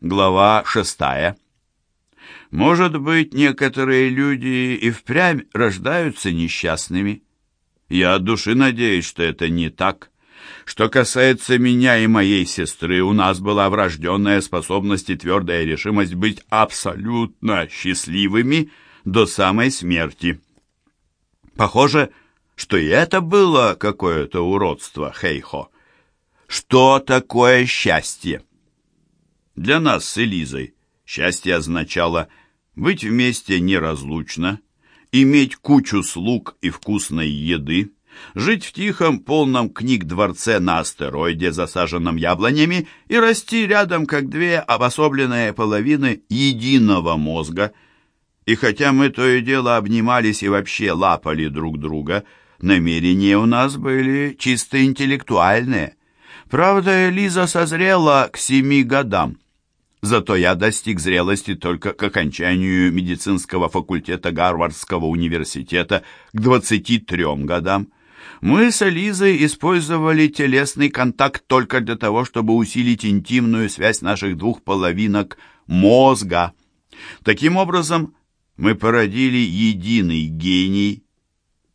Глава шестая. Может быть, некоторые люди и впрямь рождаются несчастными. Я от души надеюсь, что это не так. Что касается меня и моей сестры, у нас была врожденная способность и твердая решимость быть абсолютно счастливыми до самой смерти. Похоже, что и это было какое-то уродство, Хейхо. Что такое счастье? Для нас с Элизой счастье означало быть вместе неразлучно, иметь кучу слуг и вкусной еды, жить в тихом, полном книг дворце на астероиде, засаженном яблонями, и расти рядом, как две обособленные половины единого мозга. И хотя мы то и дело обнимались и вообще лапали друг друга, намерения у нас были чисто интеллектуальные. Правда, Лиза созрела к семи годам. Зато я достиг зрелости только к окончанию медицинского факультета Гарвардского университета к 23 годам. Мы с Элизой использовали телесный контакт только для того, чтобы усилить интимную связь наших двух половинок мозга. Таким образом, мы породили единый гений,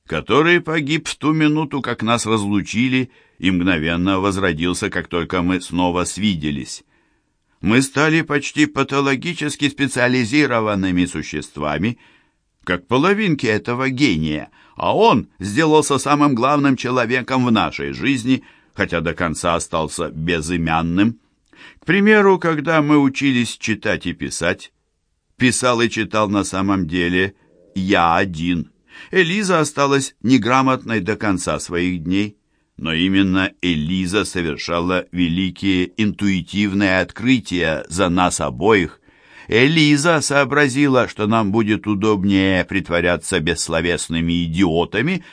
который погиб в ту минуту, как нас разлучили, и мгновенно возродился, как только мы снова свиделись мы стали почти патологически специализированными существами, как половинки этого гения, а он сделался самым главным человеком в нашей жизни, хотя до конца остался безымянным. К примеру, когда мы учились читать и писать, писал и читал на самом деле я один. Элиза осталась неграмотной до конца своих дней. Но именно Элиза совершала великие интуитивные открытия за нас обоих. Элиза сообразила, что нам будет удобнее притворяться бессловесными идиотами,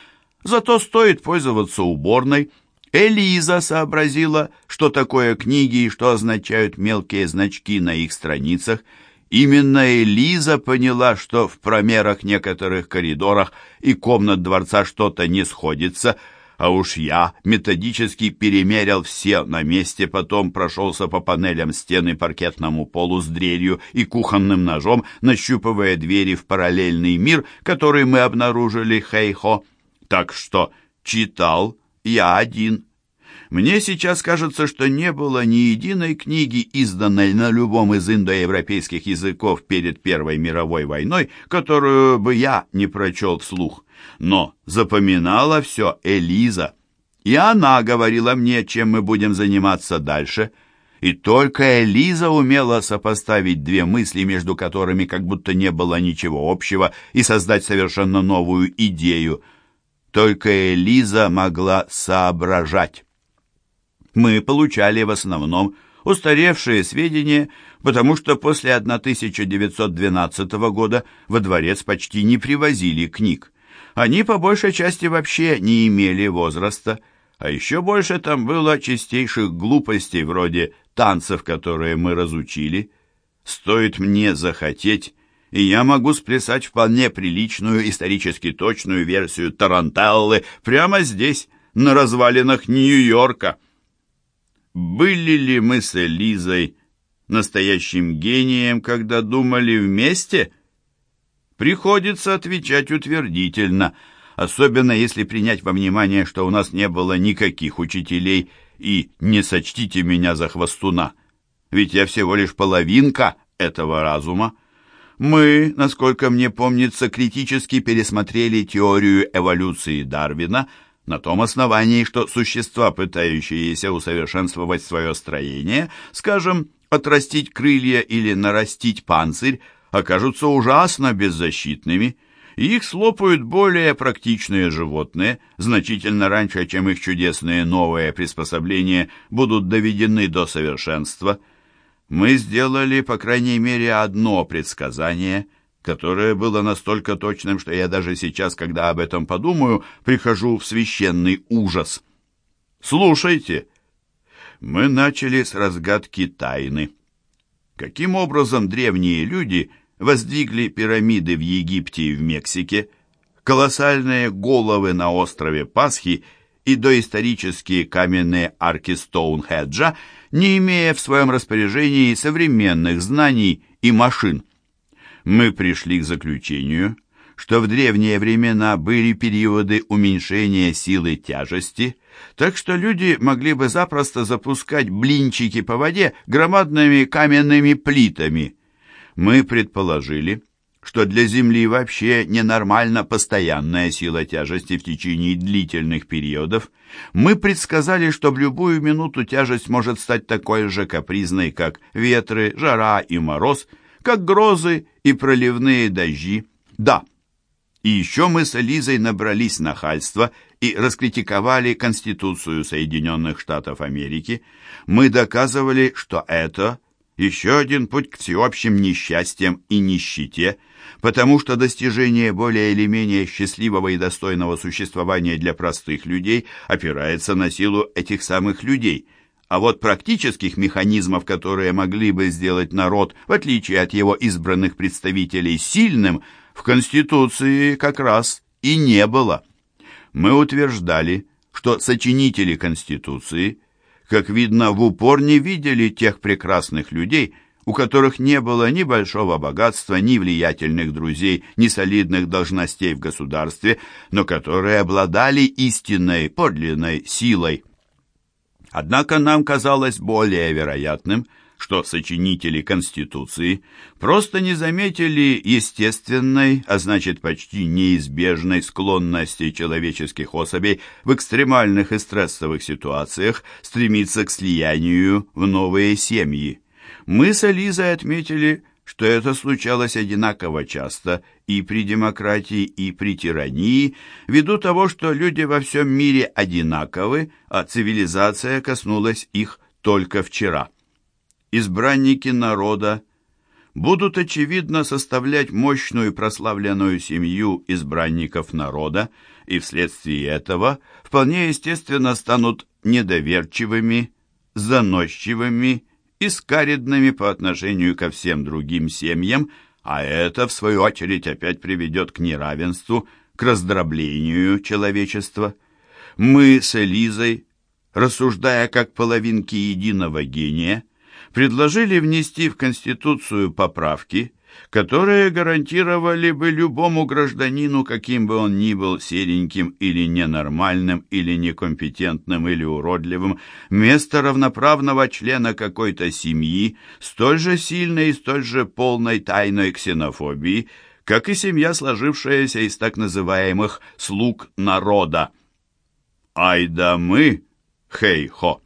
зато стоит пользоваться уборной. Элиза сообразила, что такое книги и что означают мелкие значки на их страницах. Именно Элиза поняла, что в промерах некоторых коридорах и комнат дворца что-то не сходится – а уж я методически перемерил все на месте, потом прошелся по панелям стены паркетному полу с дрелью и кухонным ножом, нащупывая двери в параллельный мир, который мы обнаружили, хейхо. Так что читал я один. Мне сейчас кажется, что не было ни единой книги, изданной на любом из индоевропейских языков перед Первой мировой войной, которую бы я не прочел вслух. Но запоминала все Элиза. И она говорила мне, чем мы будем заниматься дальше. И только Элиза умела сопоставить две мысли, между которыми как будто не было ничего общего, и создать совершенно новую идею. Только Элиза могла соображать. Мы получали в основном устаревшие сведения, потому что после 1912 года во дворец почти не привозили книг. Они по большей части вообще не имели возраста, а еще больше там было чистейших глупостей вроде танцев, которые мы разучили. Стоит мне захотеть, и я могу сплясать вполне приличную, исторически точную версию Тарантеллы прямо здесь, на развалинах Нью-Йорка. Были ли мы с Элизой настоящим гением, когда думали вместе — Приходится отвечать утвердительно, особенно если принять во внимание, что у нас не было никаких учителей, и не сочтите меня за хвостуна, ведь я всего лишь половинка этого разума. Мы, насколько мне помнится, критически пересмотрели теорию эволюции Дарвина на том основании, что существа, пытающиеся усовершенствовать свое строение, скажем, отрастить крылья или нарастить панцирь, окажутся ужасно беззащитными, и их слопают более практичные животные, значительно раньше, чем их чудесные новые приспособления будут доведены до совершенства. Мы сделали, по крайней мере, одно предсказание, которое было настолько точным, что я даже сейчас, когда об этом подумаю, прихожу в священный ужас. Слушайте, мы начали с разгадки тайны. Каким образом древние люди – воздвигли пирамиды в Египте и в Мексике, колоссальные головы на острове Пасхи и доисторические каменные арки Стоунхеджа, не имея в своем распоряжении современных знаний и машин. Мы пришли к заключению, что в древние времена были периоды уменьшения силы тяжести, так что люди могли бы запросто запускать блинчики по воде громадными каменными плитами. Мы предположили, что для Земли вообще ненормально постоянная сила тяжести в течение длительных периодов, мы предсказали, что в любую минуту тяжесть может стать такой же капризной, как ветры, жара и мороз, как грозы и проливные дожди. Да, и еще мы с Элизой набрались нахальства и раскритиковали Конституцию Соединенных Штатов Америки. Мы доказывали, что это еще один путь к всеобщим несчастьям и нищете, потому что достижение более или менее счастливого и достойного существования для простых людей опирается на силу этих самых людей – а вот практических механизмов, которые могли бы сделать народ, в отличие от его избранных представителей, сильным, в Конституции как раз и не было. Мы утверждали, что сочинители Конституции, как видно, в упор не видели тех прекрасных людей, у которых не было ни большого богатства, ни влиятельных друзей, ни солидных должностей в государстве, но которые обладали истинной, подлинной силой. Однако нам казалось более вероятным, что сочинители Конституции просто не заметили естественной, а значит почти неизбежной склонности человеческих особей в экстремальных и стрессовых ситуациях стремиться к слиянию в новые семьи. Мы с Элизой отметили, что это случалось одинаково часто и при демократии, и при тирании, ввиду того, что люди во всем мире одинаковы, а цивилизация коснулась их только вчера. Избранники народа будут, очевидно, составлять мощную прославленную семью избранников народа, и вследствие этого вполне естественно станут недоверчивыми, заносчивыми и скаридными по отношению ко всем другим семьям, а это, в свою очередь, опять приведет к неравенству, к раздроблению человечества. Мы с Элизой, рассуждая как половинки единого гения, предложили внести в Конституцию поправки, которые гарантировали бы любому гражданину, каким бы он ни был сереньким или ненормальным, или некомпетентным, или уродливым, место равноправного члена какой-то семьи, столь же сильной и столь же полной тайной ксенофобии, как и семья, сложившаяся из так называемых «слуг народа». «Ай да мы, хей-хо!»